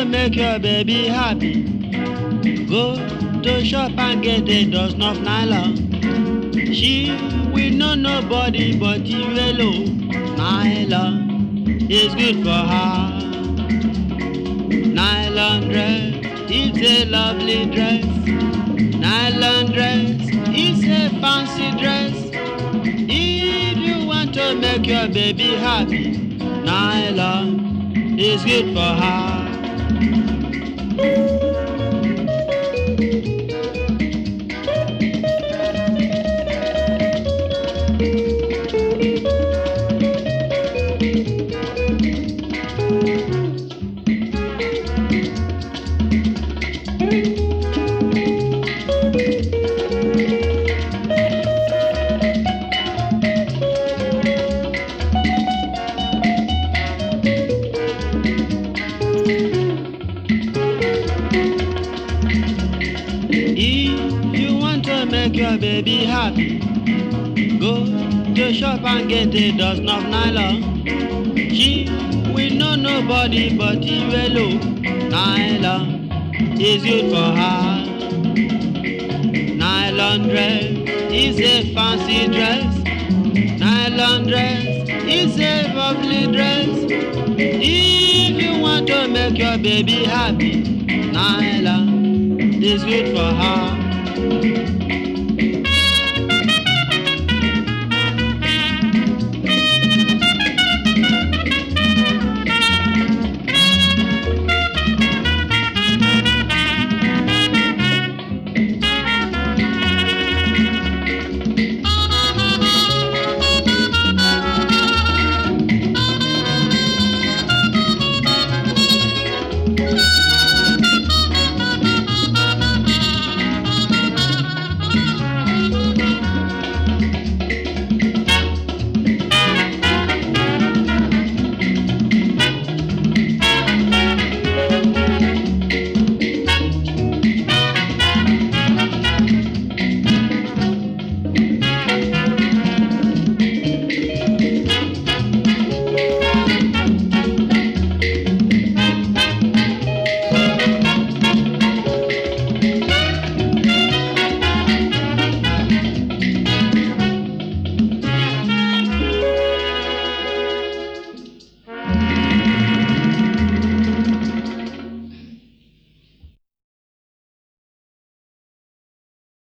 to make your baby happy, go to shop and get a dozen of nylon. She will know nobody but you alone. Nylon is good for her. Nylon dress is a lovely dress. Nylon dress is a fancy dress. If you want to make your baby happy, nylon is good for her. If you want to make your baby happy, go to shop and get a dozen of nylon. She will know nobody but you alone. Nylon is good for her. Nylon dress is a fancy dress. Nylon dress is a lovely dress. If you want to make your baby happy, nylon is good for her.